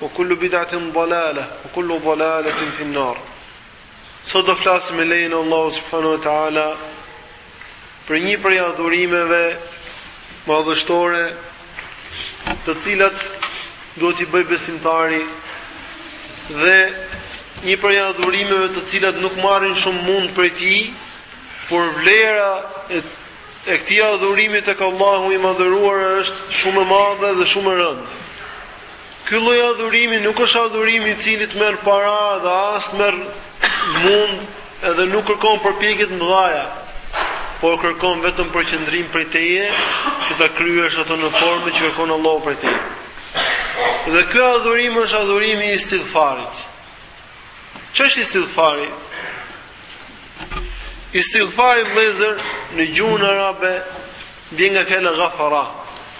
O kullu bidatin dalale, o kullu dalaletin finnar. Sot do flasim me lejen e Allahut subhanehu wa ta'ala për një prej adhurimeve madhështore të cilat duhet t'i bëj besimtari dhe një prej adhurimeve të cilat nuk marrin shumë mund prej tij por vlera e, e këtij adhurimi tek Allahu i madhëruar është shumë e madhe dhe shumë e rëndë Ky lloj adhurimi nuk është adhurim i cili të merr para dhe as të merr mund edhe nuk kërkon përpjekje të mëdha, por kërkon vetëm përqendrim prej teje që ta kryesh atë në formën që kërkon Allahu prej teje. Dhe ky adhurim është adhurimi i istighfarit. Ç'është istighfari? Istighfari vëllezër në gjuhën arabe vjen nga fjala ghafara.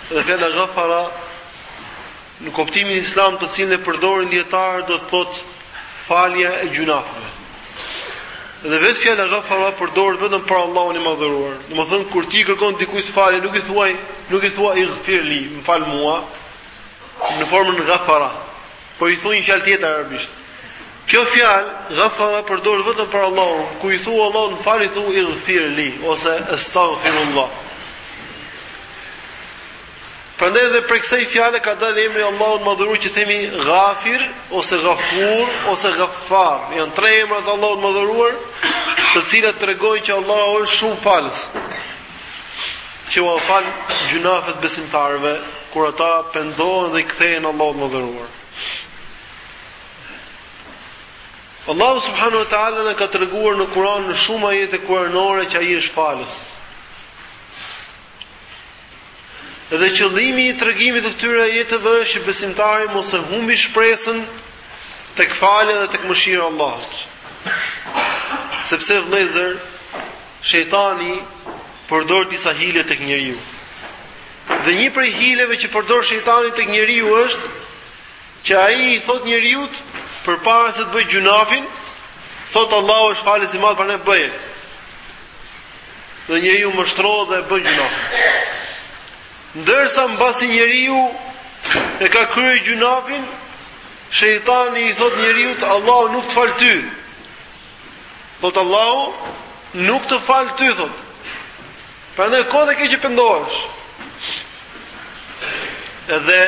Dhe fjala ghafara në kuptimin islam të cilin e përdorin dietarët do të thotë falja e gjynafeve. Dhe vetë fjala ghafara përdoret vetëm për Allahun e Madhëruar. Domethënë kur ti kërkon dikujt falje, nuk i thuaj, nuk i thua ighfirli, më fal mua në formën ghafara. Po i thu një fjalë tjetër arabisht. Kjo fjalë ghafara përdoret vetëm për Allahun. Kur i thu Allahut më fal i thu ighfirli ose astaghfirullah. Prandaj edhe prej kësaj fjale ka dalë emri i Allahut të Madhëruar që themi Ghafir ose Ghafur ose Ghaffar. Janë tre emra të Allahut të Madhëruar, të cilat tregojnë që Allahu është shumë falës. që ua fal gjynafet besimtarëve kur ata pendohen dhe i kthehen Allahut të Madhëruar. Allahu subhanahu wa taala na ka treguar në Kur'an në shumë ajete kuranore që ai është falës. Dhe qëllimi i tregimit të këtyre ajeteve është që besimtari mos e humbi shpresën tek falja dhe tek mëshira e Allahut. Sepse vëllezër, Shejtani përdor disa hile tek njeriu. Dhe një prej hileve që përdor shejtani tek njeriu është që ai i thot njeriut përpara se të bëj gjynafin, thot Allahu është falës i madh prandaj bëje. Dhe njeriu mashtrohet dhe e bën gjynafin. Ndërsa mbasi njeriu e ka kryer gjynafin, shejtani i thot njeriut Allahu nuk të fal ty. Thot Allahu, nuk të fal ty thot. Prandaj kot e ke që pendohesh. Edhe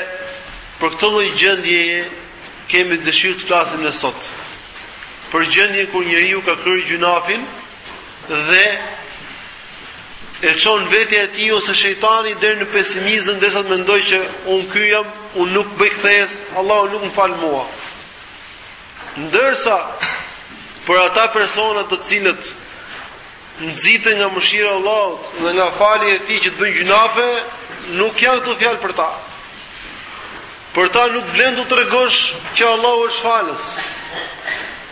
për këtë lloj gjendjeje kemi dëshirë të flasim ne sot. Për gjendjen kur njeriu ka kryer gjunafin dhe e çon vetja e tij ose shejtani deri në pesimizëm derisa të mendojë që un ky jam, un nuk bëj kthesë, Allahu nuk më fal mua. Ndërsa për ata persona të cilët nxiten nga mëshira e Allahut dhe nga falja e Tij që të bëjnë gjynafe, nuk janë këto fjalë për ta. Për ta nuk vlen t'u tregosh që Allahu është falës.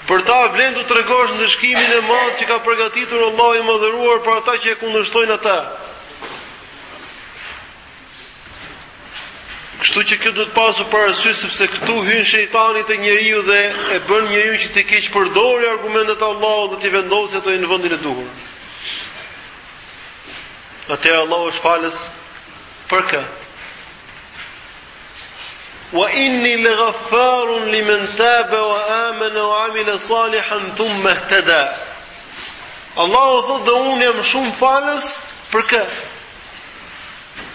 Për ta vlen t'u tregosh ndëshkimin e madh që ka përgatitur Allahu i madhëruar për ata që e kundërshtojnë atë. Kështu që kjo duhet pasur parasysh sepse këtu hyn shejtani te njeriu dhe e bën njeriun që t'i keqpërdorë argumentet e Allahut dhe t'i vendosë ato në vendin e duhur. Atëherë Allahu është falës për kë? Wa inni laghaffarun liman taba wa amana wa amila salihan thumma ihtada. Allahu thotë dhe unë jam shumë falës për kë?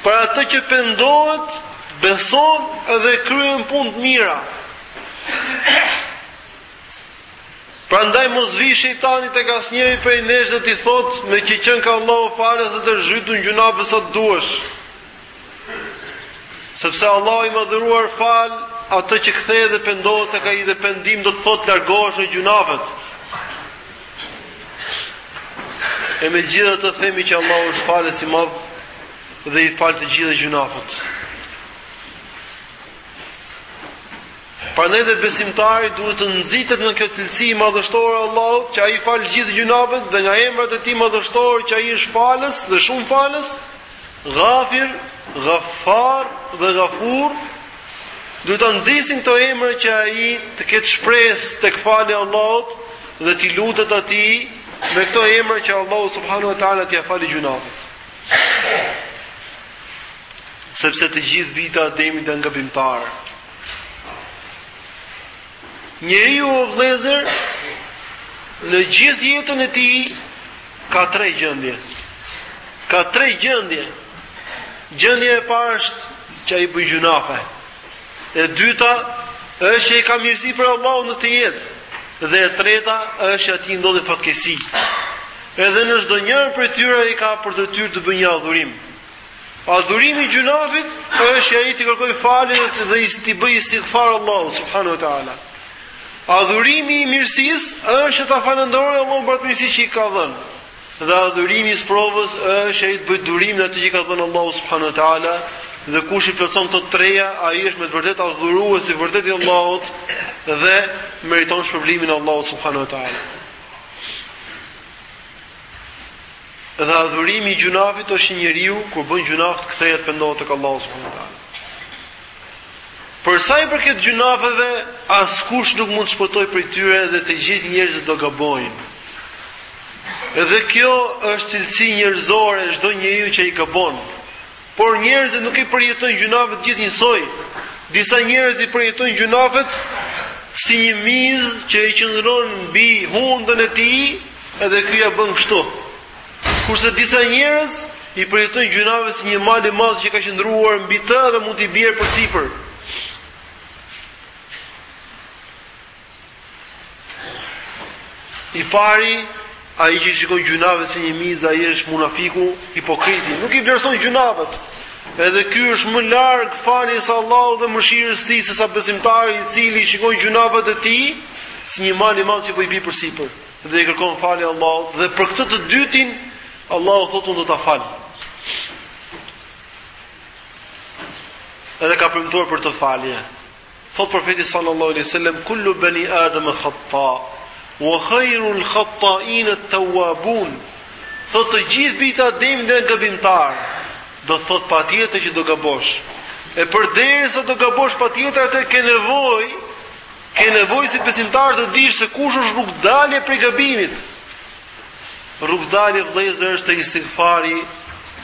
Për atë që pendohet, beson dhe kryen punë të mira. Prandaj mos vijë shejtani tek asnjëri prej nesh dhe t'i thotë meqë qenka Allahu falës atëherë zhytu në gjunafe sa të duash. Sepse Allahu i madhëruar fal atë që kthehet dhe pendohet tek ai dhe pendim do të thotë largohesh nga gjunafet. E megjithatë themi që Allahu është falës i madh dhe i fal të gjitha gjunafet. Prandaj dhe besimtari duhet të nxitet nga kjo cilësi madhështore e Allahut që ai i fal gjitha gjunafet dhe nga emrat e tij madhështorë që ai është falës dhe shumë falës Ghafir, Ghaffar dhe Ghafur duhet ta nxisin këto emra që ai të ketë shpresë tek falja e Allahut dhe t'i lutet atij me këto emra që Allahu subhanahu wa taala t'ia falë gjunafet. Sepse të gjithë bijtë e Ademit janë gabimtarë. Njeriu o vëllezër në gjithë jetën e tij ka tre gjendje. Ka tre gjendje. Gjendja e parë është që ai bën gjunafe. E dyta është që ai ka mirësi prej Allahut në këtë jetë. Dhe e treta është që atij ndodhin fatkeqësi. Edhe në çdonjërën prej tyre ai ka për detyrë të bëjë një adhurim. Adhurimi i gjynafit është që ai t'i kërkojë falje dhe t'i bëjë istighfar Allahut subhanahu wa taala. Adhurimi i mirësisë është që ta falënderojë Allahun për atë mirësi që i ka dhënë. Dhe adhurimi i sprovës është që ai të bëjë durim në atë që i ka dhënë Allahu subhanahu wa taala dhe kush i plotëson këto treja, ai është me të vërtetë adhurues i vërtetë i Allahut dhe meriton shpërblimin e Allahut subhanahu wa taala. Dhe adhurimi i gjynafit është që njeriu kur bën gjynaf të kthehet pendohet tek Allahu subhanahu wa taala. Për sa i përket gjynafeve, askush nuk mund të shpëtojë prej tyre dhe të gjithë njerëzit do gabojnë. Dhe kjo është cilësi njerëzore e çdo njeriu që ai gabon. Por njerëzit nuk i përjetojnë gjynafet gjithë njësoj. Disa njerëz i përjetojnë gjynafet si një mizë që i qëndron mbi hundën e tij, edhe ky ja bën kështu. Kurse disa njerëz i përjetojnë gjynafet si një mal i madh që i ka qëndruar mbi të dhe mund t'i bjerë përsipër. I pari, ai që i shikon gjynafet si një mizë, ai është munafiku, hipokriti, nuk i vlerëson gjynafet. Edhe ky është më larg faljes së Allahut dhe mëshirës së Tij sesa besimtari i cili i shikon gjynafet e tij si një mal i madh që po i bie përsipër dhe i kërkon falje Allahut dhe për këtë të dytin Allahu thotë unë do ta fal. Edhe ka premtuar për të falje. Thotë Profeti sallallahu alejhi wasallam kullu bani adam khata wa khairul khatain at tawabun. Thotë të gjithë bijtë e Ademit janë gabimtarë. Do thotë patjetër që do gabosh. E përderisa do gabosh patjetër atëherë ke nevojë ke nevojë si besimtar të dish se kush është rrugëdalje prej gabimit. Rrugëdalje vëllezër është te istighfari,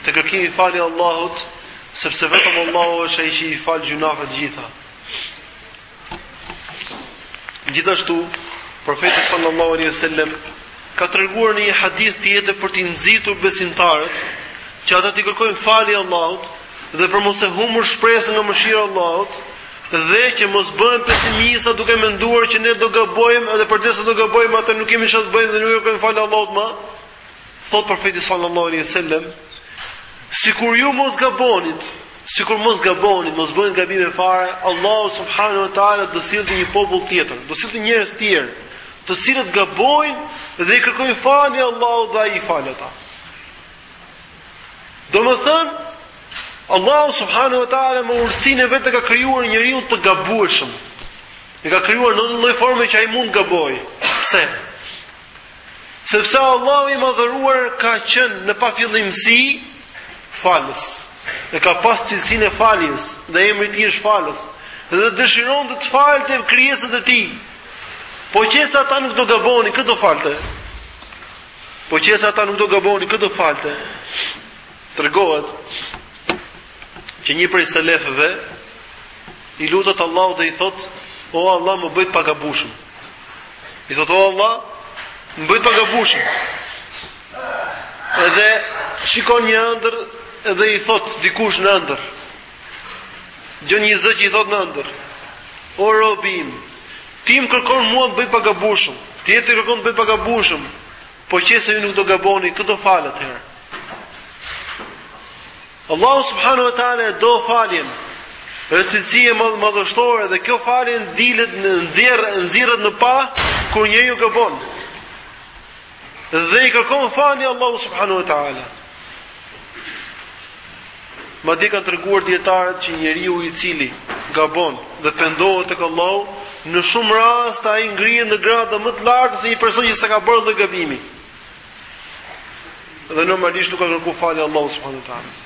te kërkimi falje Allahut, sepse vetëm Allahu është ai që i fal gjynafet të gjitha. Gjithashtu, profeti sallallahu alaihi wasallam ka treguar në një hadith tjetër për t'i nxitur besimtarët që ata t'i kërkojnë falje Allahut, dhe për mos e humbur shpresën nga mëshira e Allahut, dhe që mos bëhen pesimista duke menduar që ne do gabojmë dhe përderisa do gabojmë atëherë nuk kemi çfarë të bëjmë dhe nuk do të falë Allahu më. Thotë profeti sallallahu alaihi wasallam, sikur ju mos gabonit, sikur mos gabonit, mos bënit gabime fare, Allahu subhanahu wa taala do sillte një popull tjetër, do sillte njerëz të tjerë, të cilët gabojnë dhe i kërkojnë falje Allahut dhe ai i fal ata. Domethënë, Allahu subhanahu wa taala me urtësinë e vet e ka krijuar njeriun të gabueshëm. E ka krijuar në një lloj forme që ai mund të gabojë. Pse? Sepse Allahu i madhëruar ka qenë në pafillimsi falës. E ka pas cilësinë e faljes dhe emri i tij është falës. Dhe dëshironte të falte krijesat e tij. Po qe se ata nuk do gabonin, kë do falte? Po qe se ata nuk do gabonin kë do falte? Tregohet që një prej selefëve i lutet Allahut dhe i thot: "O Allah, më bëj të pagabueshëm." I thot: "O Allah, më bëj të pagabueshëm." Edhe shikon një ëndërr dhe i thot dikush në ëndërr: Gjon një zë që i thot në ëndërr: O robi im, ti më kërkon mua të bëj pagabueshëm, tjetri kërkon të bëj pagabueshëm, po qe se ju nuk do gaboni, kë do fal atëherë? Allahu subhanahu wa taala e do faljen. Është cilësi madhështore dhe kjo falje dilet në nxirr nxirret në pah kur njeriu gabon. dhe i kërkon falje Allahut subhanahu wa taala. Madje kanë treguar dijetarët që njeriu i cili gabon dhe pendohet tek Allahu, në shumë raste ai ngrihet në grada më të larta se një person që s'e ka bërë atë lloj gabimi. Dhe normalisht nuk ka kërku falje Allahut subhanahu wa taala.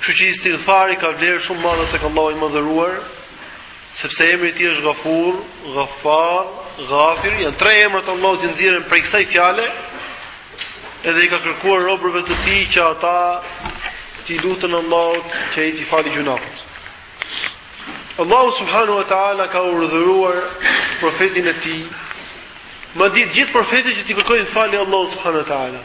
Kështu që istighfari ka vlerë shumë të madhe tek Allahu i Madhëruar, sepse emri i tij është Ghafur, Ghaffar, Ghafir, janë tre emra të Allahut që nxirren prej kësaj fjale, edhe i ka kërkuar robërve të tij që ata t'i luten Allahut që ai t'i falë gjynahet. Allahu subhanahu wa taala ka urdhëruar profetin e tij, madje të gjithë profetët që t'i kërkojnë falje Allahut subhanahu wa taala.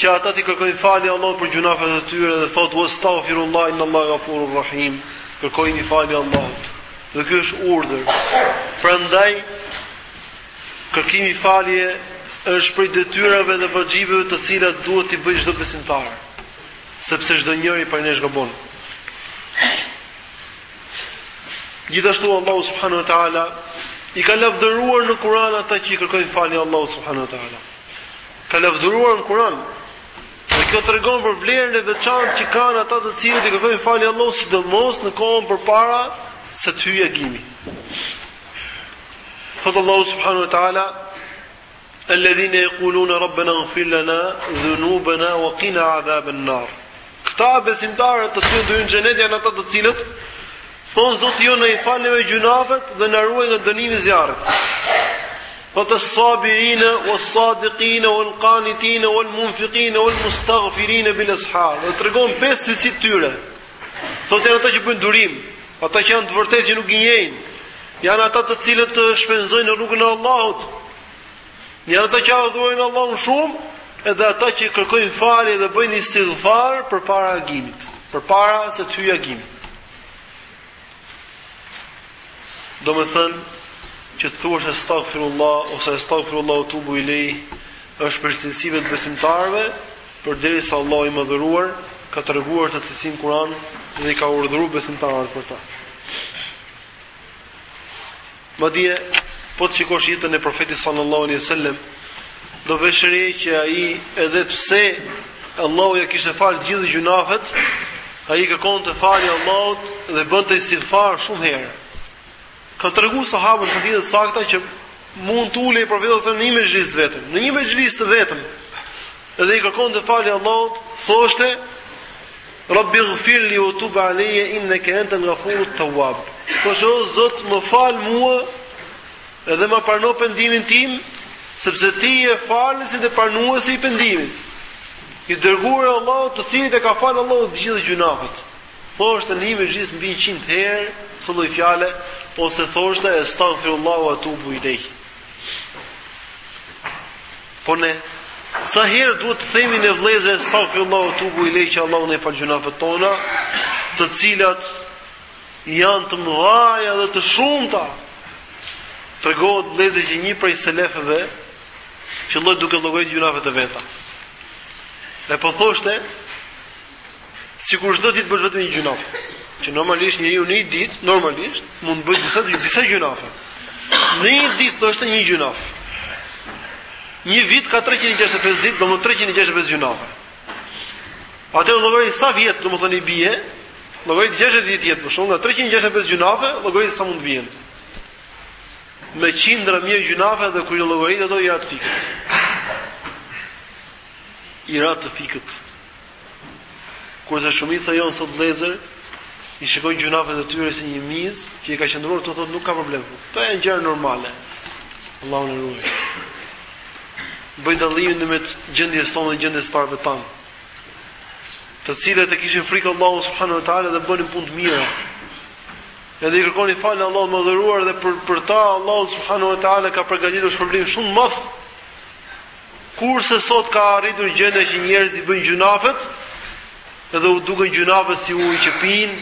Që ata t'i kërkojnë falje Allahut për gjynahet e tyre dhe thotë wastaghfirullaha innallaha ghafurur rahim, kërkojini falje Allahut. Dhe ky është urdhër. Prandaj kërkimi i faljes është prej detyrave dhe vaxhibeve të cilat duhet t'i bëjë çdo besimtar, sepse çdo njeri prej nesh gabon. Gjithashtu Allahu subhanahu wa taala i ka lavdëruar në Kur'an ata që i kërkojnë falje Allahut subhanahu wa taala. Ka lavdëruar në Kur'an. Dhe kjo tregon për vlerën e veçantë që kanë ata të cilët i kërkojnë falje Allahut sidomos në kohën përpara se të hyjë agimi. Thotë Allahu subhanahu wa taala alladhina yaquluna rabbana ighfir lana dhunubana wa qina adhaban nar. Këta besimtarët të cilët do hyjnë në xhenet janë ata të cilët thonë Zoti jonë na i fal neve gjynafet dhe na ruaj nga dënimi i zjarrit. Thotë es sabirine ues sadikine uel kanitine uel munfikine uel mustagfirine bil es'har. Dhe tregon pesë cilësi të tyre. Thotë janë ata që bëjnë durim, ata që janë të vërtetë që nuk gënjejnë. Janë ata të cilët shpenzojnë në rrugën e Allahut. Janë ata që adhurojnë Allahun shumë, edhe ata që kërkojnë falje dhe bëjnë istighfar përpara agimit, përpara se të hyjë agimi. Do me thënë, që të thuash estagfirullah, ose estagfirullah ue etubu ilejh, është prej cilësive të besimtarëve, përderisa Allahu i madhëruar e ka treguar këtë cilësi në Kuran, dhe i ka urdhru besimtarët për ta. Madje, po të shikosh jetën e Profetit sallallahu alaihi wasallam, do vësh re që ai edhe pse Allahu ia kishte falë të gjithë gjynafet, ai i kërkonte falje Allahut dhe bënte istighfar shumë herë. Kanë treguar sahabët në hadithe të sakta që mund të ulej profeti sallallahu alaihi wasallam në një mexhlis të vetëm, në një mexhlis të vetëm. Dhe i kërkonte falje Allahut, thoshte: Rabbighfirli wa tub alayya innaka antal ghafurut tawwab. O Zot, më fal mua edhe ma prano pendimin tim, sepse ti je falësi dhe pranuesi i pendimit. I dërguari i Allahut të cilit ia ka falë Allahu të gjithë gjynafet. Thoshte në një mexhlis mbi 100 herë këtë lloj fjale ose thoshte astaghfirullah wa atubu ilejh. Po ne sa herë duhet të themi ne vëllezër astaghfirullah wa atubu ilejh që Allahu të na i falë gjynafet tona, të cilat janë të mëdhaja dhe të shumta. Tregohet vëllezër që një prej selefëve filloi duke llogaritur gjynafet e veta. E po thoshte Sikur çdo ditë të bëj vetëm një gjynaf, që normalisht njeriu në një ditë normalisht mund të bëjë disa disa gjynafe. Në një ditë thotë është një gjynaf. Një vit ka 365 ditë, domethënë 365 gjynafe. Atëherë llogarit sa vjet, do më thënë i bie, llogarit 60 vjet jetë, për shembull, nga 365 gjynafe, llogarit sa mund të bie. Me qindra mijë gjynafe dhe kur i llogariti ato i ra të fikët. I ra të fikët. Kurse shumica jonë sot vëllezër i shikojnë gjynafet e tyre si një mizë që i ka qëndruar këtu thotë nuk ka problem. Këto janë gjëra normale. Allahu na ruaj. Bëj dallimin në mes gjendjes sonë dhe gjendjes së të parëve tanë. Të cilët e kishin frikë Allahun subhanahu wa taala dhe bënin punë të mira. Edhe i kërkonin falje Allahut të madhëruar dhe për për ta Allahu subhanahu wa taala ka përgatitur shpërblim shumë të madh. Kurse sot ka arritur gjendja që njerëzit i bëjnë gjynafet dhe u duken gjynafet si ujë që pijnë.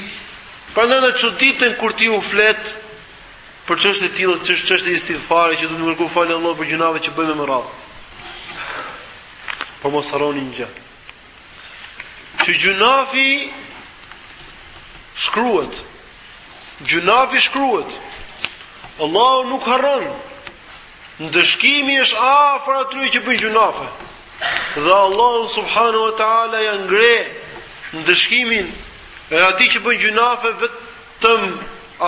Prandaj çuditen kur ti u flet për çështje të tilla, çështje çështje e istighfarit që duhet t'i kërkojmë falje Allahut për gjynafet që bëjmë me radhë. Po mos harroni një gjë. Që gjynafi shkruhet. Gjynafi shkruhet. Allahu nuk harron. Ndëshkimi është afër atyre që bëjnë gjynafe. Dhe Allahu subhanahu wa taala ja ngre ndëshkimin e atij që bën gjynafe vetëm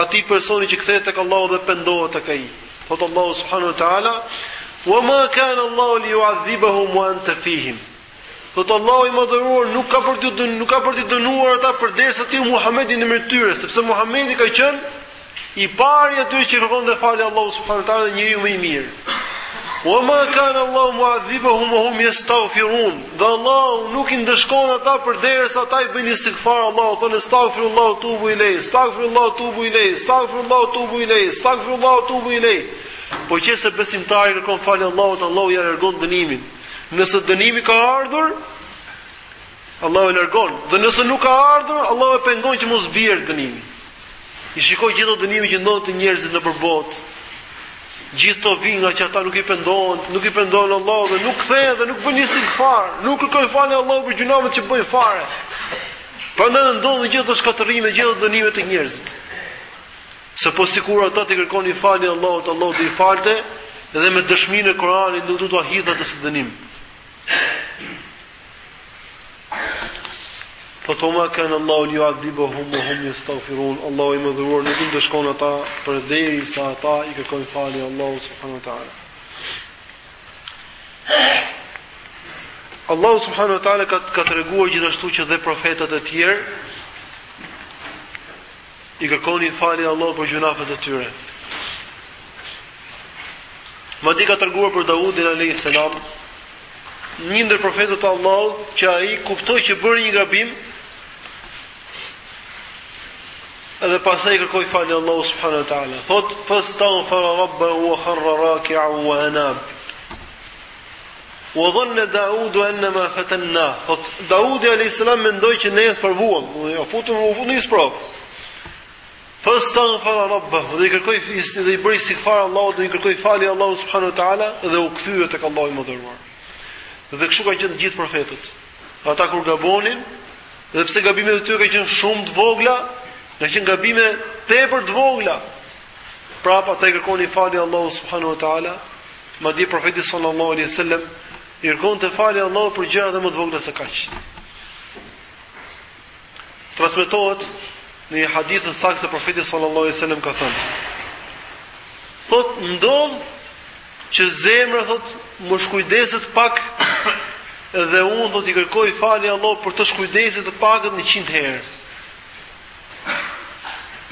atij personi që kthehet tek Allahu dhe pendohet tek ai. Thotë Allahu subhanahu wa taala: "Wa ma kana Allahu li yu'adhibahum wa anta fihim." Thotë Allahu i Madhëruar nuk ka për të nuk ka për t'i dënuar ata përderisa ti Muhamed je në mes tyre, sepse Muhamedi ka qenë i pari i atyre që kërkonte falje Allahut subhanahu wa taala dhe njeriu më i mirë. Wa ma kana Allahu mu'adhibahum wa hum yastaghfirun. Dhe Allahu nuk i ndëshkon ata përderisa ata i bëjnë istighfar Allahut, thonë astaghfirullahu tubu ilay, astaghfirullahu tubu ilay, astaghfirullahu tubu ilay, astaghfirullahu tubu ilay. Po që nëse besimtari kërkon falje Allahut, Allahu ja largon dënimin. Nëse dënimi ka ardhur, Allahu e largon, dhe nëse nuk ka ardhur, Allahu e pengon që mos bjerë dënimi. I shikon gjithë këto dënime që ndodhin te njerëzit nëpër botë, gjithë këto vijnë nga që ata nuk i pendohen, nuk i pendohen Allahut dhe nuk the dhe nuk bëjnë istighfar, nuk kërkojnë falje Allahut për gjynafet që bëjnë fare. Prandaj dhe ndodhin gjithë këto shkatërrime, gjithë këto dënime te njerëzit. Se po sikur ata t'i kërkonin falje Allahut, Allahu do t'i falte dhe me dëshminë e Kur'anit nuk do t'u hidhte asnjë dënim. Po thotë ma kana Allahu li yu'adhibahum wa hum yastaghfirun. Allahu i Madhëruar nuk i ndëshkon ata përderisa ata i kërkojnë falje Allahut subhanahu wa taala. Allahu subhanahu wa taala ka ka treguar gjithashtu që dhe profetët e tjerë I kërkonin falje Allahut për gjynafet e tyre. Madje ka treguar për Dawudin a.s. Një ndër profetët e Allahut që ai kuptoi që bëri një gabim edhe pastaj i kërkoi falje Allahut subhanahu wa taala. Thotë, fastaghfara rabbahu wa kharra raki'an wa anab. Wa dhanna Daudu annama fatanna. Thotë Daudi alayhis salam mendoi që ne e sprovuam, do të thotë, futëm u futën në sprovë. Fastaghfara rabbahu, dhe i kërkoi isti dhe i bëri istighfar Allahut, dhe i kërkoi falje Allahut subhanahu wa taala dhe u kthye tek Allahu i Madhëruar. Dhe kështu kanë qenë të gjithë profetët. Ata kur gabonin, dhe pse gabimet e tyre kanë qenë shumë të vogla, kanë qenë gabime tepër të vogla, Prapë ata i kërkonin falje Allahut subhanahu wa taala, madje profeti sallallahu alaihi wasallam i kërkonte falje Allahut për gjëra dhe më të vogla se kaq. Transmetohet në një hadith të saktë se profeti sallallahu alaihi wasallam ka thënë: "Thotë ndodh që zemra thotë më shkujdeset pak dhe unë thotë i kërkoj falje Allahut për atë shkujdesje të pakët 100 herë."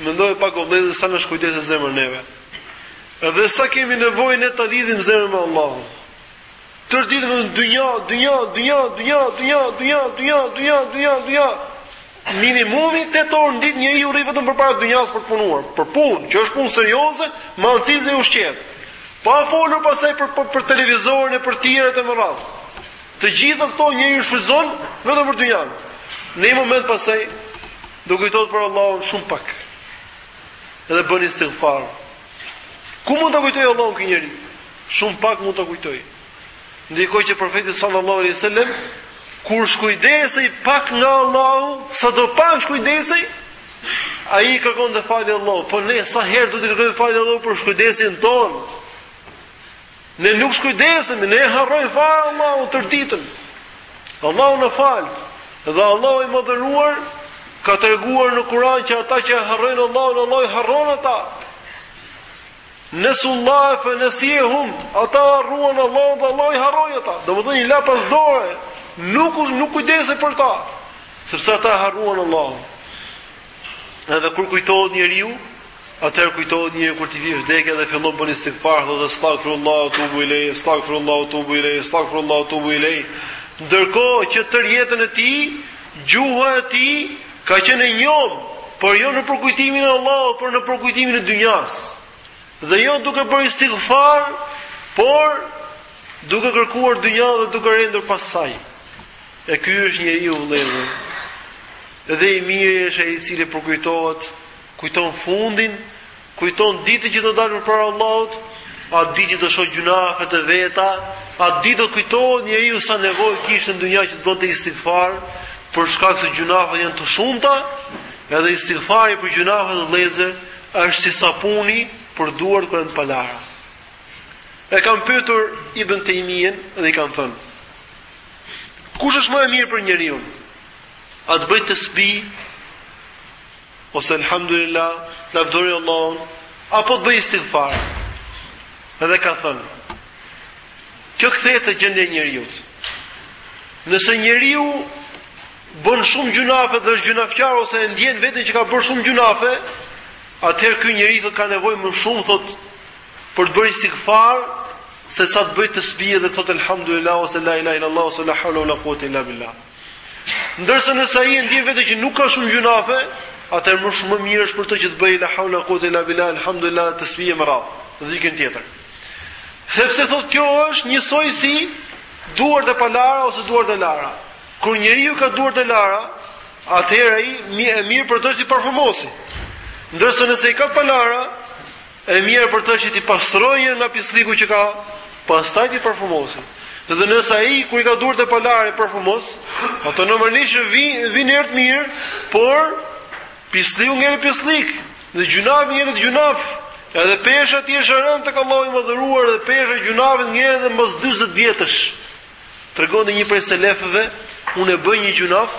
Mendoje pak o vëllezër sa na shkujdeset zemra neve. Dhe sa kemi nevojë ne ta lidhim zemrën me Allahun. Tërë ditën në dynja, dynja, dynja, dynja, dynja, dynja, dynja, dynja, dynja, dynja. Minimumi 8 orë në ditë njeriu rri vetëm përpara dynjas për të punuar, për punë, që është punë serioze, me anë të cilës ushqehet. Pa folur pastaj për për, për televizorin e për tjerat e me radhë. Të gjitha këto njeriu i shfrytëzon vetëm për dynjan. Në një moment pastaj do kujtohet për Allahun shumë pak. Edhe bën istighfar. Ku mund ta kujtojë Allahun ky njeri? Shumë pak mund ta kujtojë. Ndërkohë që profeti sallallahu alaihi wasallam kur shkujdesej pak nga Allahu, sado pak shkujdesej, ai i kërkonte falje Allahut. Po ne sa herë duhet t'i kërkojmë falje Allahut për shkujdesjen tonë? Ne nuk shkujdesemi, ne e harrojmë fare Allahun tërë ditën. Allahu na faltë. Dhe Allahu i madhëruar ka treguar në Kur'an që ata që e harrojnë Allahun, Allahu i harron ata. Nesullahe fe nesijehum, ata harruan Allahun dhe Allahu i harroi ata. Domethënë i la pas dore, nuk, nuk kujdeset për ta, sepse ata e harruan Allahun. Edhe kur kujtohet njeriu, Atëherë kujtohet njeriu kur t'i vijë vdekja dhe fillon bën istighfar, thotë astaghfirullah tubu ilay, astaghfirullah tubu ilay, astaghfirullah tubu ilay. Ndërkohë që tërë jetën e tij, gjuha e tij ka qenë e njomë, por jo në përkujtimin e Allahut, por në përkujtimin e dynjas. Dhe jo duke bërë istighfar, por duke kërkuar dynja dhe duke rendur pas saj. E ky është njeriu vëllezër. Dhe i miri është ai i cili përkujtohet Kujton fundin, kujton ditën që do dalë përpara Allahut, atë ditë që do shohë gjynahet e veta, atë ditë do kujtohet njeriu sa nevojë kishte në dynja që të bënte istighfar, për shkak se gjynahet janë të shumta, edhe istighfari për gjynahet o vëllezër është si sapuni për duart kur janë të palara. E kanë pyetur Ibn Taymiyen dhe i kanë thënë: Kush është më e mirë për njeriun? A të bëjë tesbih Ose Elhamdulillah, të lavdëroj Allahun, apo të bëj istighfar. Edhe ka thënë, kjo kthehet te gjendja e njeriu. Nëse njeriu bën shumë gjynafe dhe është gjynafqar ose e ndjen veten që ka bërë shumë gjynafe, atëherë ky njeri thotë ka nevojë më shumë thotë për të bërë istighfar se sa të bëjë tasbih dhe të thotë elhamdulillah ose la ilaha illallah ose la hawla wala quwata illa billah. Ndërsa nëse ai e ndjen veten që nuk ka shumë gjynafe, atëherë më shumë më mirë është për të që të bëjë la haula wala quwata illa billah alhamdulillah tasbihe me radhë, dhikrin tjetër. Sepse thotë kjo është njësoj si duart e palara ose duart e lara. Kur njeriu ka duart e lara, atëherë ai më e mirë për të që t'i parfumosi. Ndërsa nëse i ka të palara, E mirë për të që t'i pastrojë nga pislliku që ka, pastaj t'i parfumosi. Dhe nëse ai kur i ka duart e palara i parfumos, ato normalisht vijnë vijnë erë të mirë, por pislliku ngel pisllik, dhe gjynafi ngel gjynaf. Edhe pesha e tij është e rëndë tek Allahu i madhëruar dhe pesha e gjynafit ngel edhe mbas 40 vjetësh. Tregon një prej selefëve, unë e bëj një gjynaf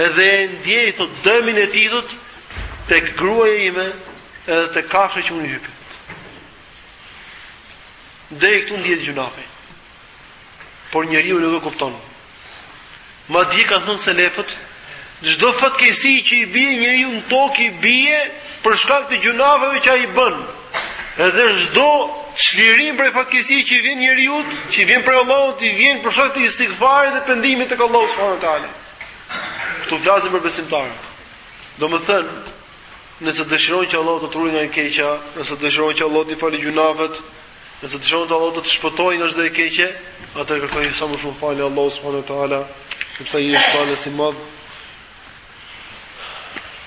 edhe e ndjej thotë dëmin e tij tek gruaja ime, Edhe te kafshët që unë i hypi. Deri këtu ndihet gjynafi. Por njeriu nuk e kupton. Madje kanë thënë selefët, çdo fatkeqësi që i bie njeriut në tokë i bie për shkak të gjynafeve që ai bën. Edhe çdo çlirim prej fatkeqësie që i vjen njeriut, që i vjen prej Allahut, i vjen për shkak të istighfarit dhe pendimit tek Allahu subhanahu wa taala. Ktu flasim për besimtarët. Domethënë, nëse dëshiron që Allahu të të ruajë nga e keqja, nëse dëshiron që Allahu të falë gjynafet, nëse dëshiron që Allahu të të shpëtojë nga çdo e keqje, atëherë kërkoji sa më shumë falje Allahut subhanahu wa taala, sepse ai është falës i madh.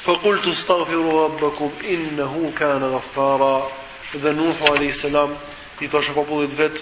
Fa qultu staghfiru rabbakum innahu kana ghaffara. Dhe Nuhu alayhis salam i thoshte popullit vet,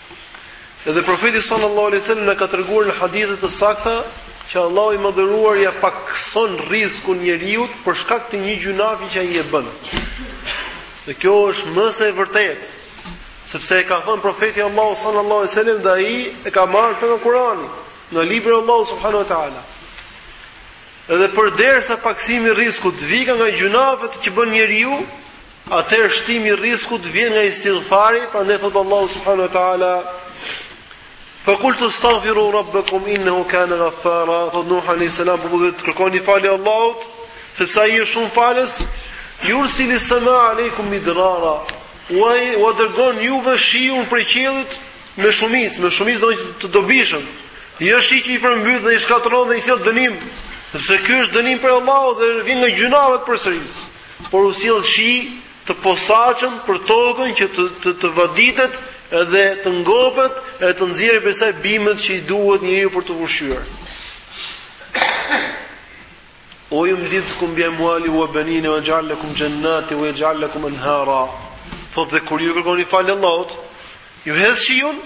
Edhe profeti sallallahu alaihi wasallam na ka treguar në hadithe të sakta që Allahu i madhëruar ia pakëson rrizkun njeriut për shkak të një gjynafi që ai e bën. Dhe kjo është më se e vërtetë, sepse e ka thënë profeti i Allahut sallallahu alaihi wasallam dhe ai e ka marrë këtë nga Kurani, nga libri i Allahut subhanahu wa taala. Edhe përderisa pakësimi i rrizkut vika nga gjynafet që bën njeriu, Atëherë shtimi i rrizkut vjen nga istighfari, prandaj thot Allahu subhanahu wa taala Fa kultu astaghfiru rabbakum innahu kana ghaffara. Thot Nuh alayhis salam, po duhet të kërkoni falje Allahut, sepse ai është shumë falës. Yursil as-samaa alaykum midrara. Ua dërgon juve shiun prej qiellit me shumicë, me shumicë dhe të dobishëm. Jo shi që i përmbyt dhe i shkatërron dhe i sjell dënim, sepse ky është dënim prej Allahut dhe vjen nga gjynafet përsëri. por u sjell shi të posaçëm për tokën që të të, të vaditet dhe të ngopet e të nxjerrë prej saj bimët që i duhet njeriu për të ushqyer. Wa yumdidkum bi amwalin wa banina wa yaj'al lakum jannatin wa yaj'al lakum anhara Thot dhe kur ju kërkoni falje Allahut Ju hedh shiun,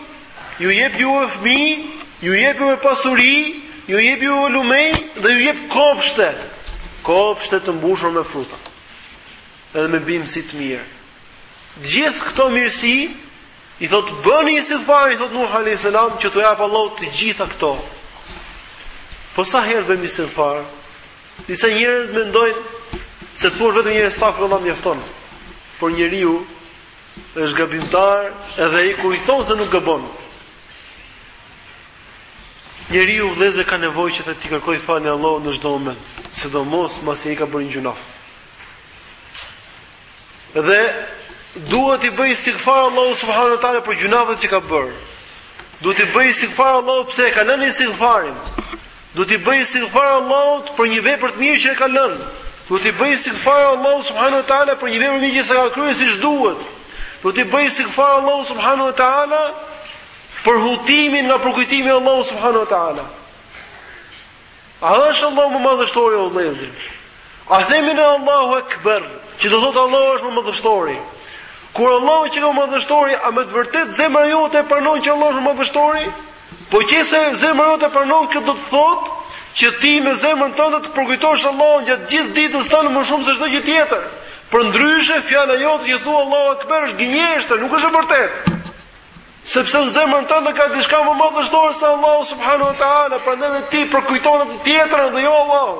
ju jep juve fëmijë, ju jep juve pasuri, ju jep juve lumej dhe ju jep kopshte, kopshte të mbushur me fruta. Edhe me bimësi të mirë. Gjithë këto mirësi i thot bëni istighfar, i thot Nuh alayhis salam që t'u jap Allahu të gjitha këto. Po sa herë bëjmë istighfar? Disa njerëz mendojnë se thua vetëm një astaghfirullah mjafton. Por njeriu Është gabimtar edhe ai kujton se nuk gabon. Njeriu vëllezër ka nevojë që të t'i kërkojë falje Allahut në çdo moment, sidomos pasi ai ka bërë një gjynaf. Dhe duhet t'i bëjë istighfar Allahut subhanahu wa taala për gjynafet që ka bërë. Duhet t'i bëjë istighfar Allahut pse e ka lënë istighfarin. Duhet t'i bëjë istighfar Allahut për një vepër të mirë që e ka lënë. Duhet t'i bëjë istighfar Allahut subhanahu wa taala për një vepër që s'e ka kryer siç duhet. Duhet t'i bëjë istighfar Allahut subhanahu wa taala për hutimin nga përkujtimi i Allahut subhanahu wa taala. A është Allahu më madhështori o vëllezër? A themi ne Allahu Akbar, që do thotë Allahu është më madhështori? Kur Allahu qenka më madhështori, a me të vërtet zemra jote e pranon që Allahu është më madhështori? Po qe se zemra jote e pranon këtë do të thotë që ti me zemrën tënde të përkujtosh Allahun gjatë gjithë ditës tonë më shumë se çdo gjë tjetër. Përndryshe, fjala jote që thua Allahu Akbar është gënjeshtër, nuk është e vërtetë. Sepse në zemrën tënde ka diçka më madhështore se Allahu subhanahu wa taala, prandaj dhe ti përkujton atë tjetrën dhe jo Allahun.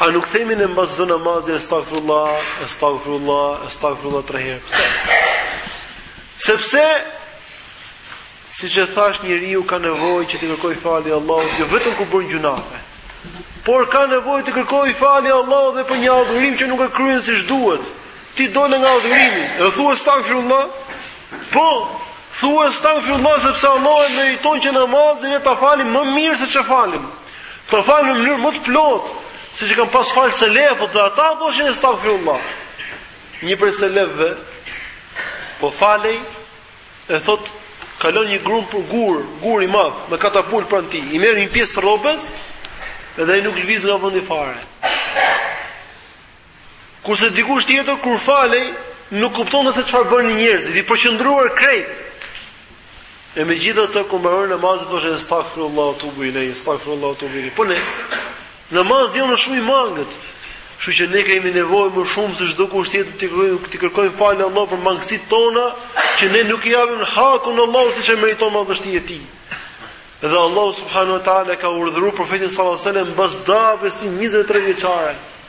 A nuk themi ne mbas çdo namazi estagfirullah, estagfirullah, estagfirullah tre herë? Pse? Sepse siç e thash njeriu ka nevojë që t'i kërkojë falje Allahut jo vetëm kur bën gjynafe. Por ka nevojë t'i kërkojë falje Allahut dhe për një adhurim që nuk e kryen siç duhet. Ti dole nga adhurimi, e thua estagfirullah? Po, thua estagfirullah sepse Allahu e meriton që namazin ne ta falim më mirë se ç'e falim. Ta falim në mënyrë më të plotë, siç kanë pas falë selefët dhe ata thoshin estagfirullah. Një prej selefëve po falej e thot kalon një grumbull gur, gur i madh me katapult pranë tij. I merr një pjesë të rrobës dhe ai nuk lviz nga vendi fare. Kurse dikush tjetër kur falej, nuk kuptonte se çfarë bënin njerëzit, i përqendruar krejt. E megjithatë kur mbaron namazin thoshte astaghfirullah wa tubu ilay, astaghfirullah wa tubu ilay. Po ne namazi jonë është shumë i mangët. Kështu që ne kemi nevojë më shumë se çdo kush tjetër të kërkojmë të kërkojmë falje Allahut për mangësitë tona, që ne nuk i japim hakun Allahut siç e meriton madhështia e tij. Dhe Allahu subhanahu wa taala ka urdhëruar profetin sallallahu alajhi wasallam mbas davës 23 vjeçare.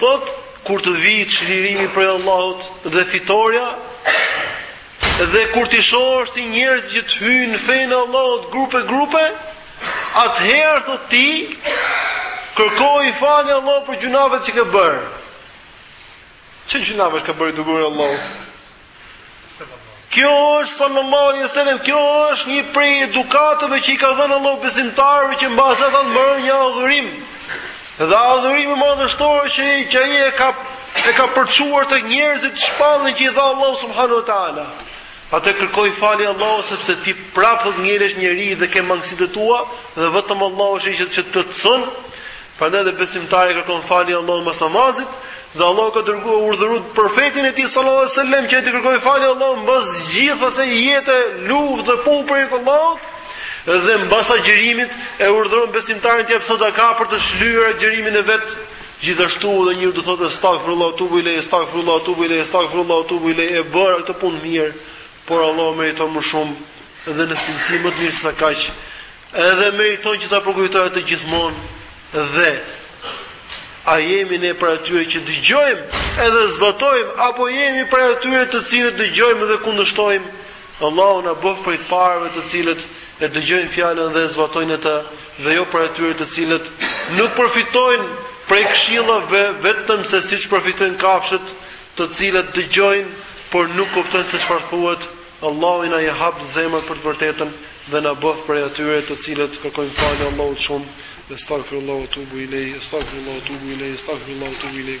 Thot kur të vijë çlirimi prej Allahut dhe fitorja dhe kur t'i shohësh ti njerëzit që të hyjnë në fenë e Allahut grupe grupe, atëherë thot ti kërkoji falje Allahut për gjynahet që ke bërë. Ç'gjynahesh ka bërë i dërguari Allahut? Kjo është sallallahu alaihi wasallam, kjo është një prej edukatave që i ka dhënë Allahu besimtarëve që mbasi ata të mbarojnë një adhurim. Dhe adhurimi madhështor që që ai e ka e ka përçuar tek njerëzit shpalljen që i dha Allahu subhanahu wa taala. Atë kërkoji falje Allahut sepse ti prapë ngelesh njeri dhe ke mangësitë tua dhe vetëm Allahu është që të të çon Prandaj dhe besimtari i kërkon falje Allahut mbas namazit, dhe Allahu ka dërguar urdhëruar profetin e tij sallallahu alajhi wasallam që ai t'i kërkojë falje Allahut mbas gjithë asaj jete luftë dhe punë për hir të Allahut dhe mbas agjërimit e urdhëron besimtarin të jap sadaka për të shlyer agjërimin e vet gjithashtu edhe njeriu do thotë astaghfirullahu tubu ile astaghfirullahu tubu ile astaghfirullahu tubu ile e bëra këtë punë mirë Por Allahu meriton më shumë dhe në cilësi më të mirë sesa kaq, edhe meriton që ta përkujtojë atë gjithmonë dhe a jemi ne prej atyre që dëgjojmë edhe zbatojmë apo jemi prej atyre të cilët dëgjojmë dhe kundërshtojmë Allahu na bëftë prej të parëve të cilët e dëgjojnë fjalën dhe e zbatojnë atë dhe jo prej atyre të cilët nuk përfitojnë prej këshillave vetëm se siç përfitojnë kafshët të cilat dëgjojnë por nuk kuptojnë se çfarë thuhet, Allahu na i haptë zemrat për të vërtetën dhe na bëftë prej atyre të cilët i kërkojnë falje Allahut shumë, Estagfirullah wa tubu ilej, Estagfirullah wa tubu ilej, Estagfirullah wa tubu ilej.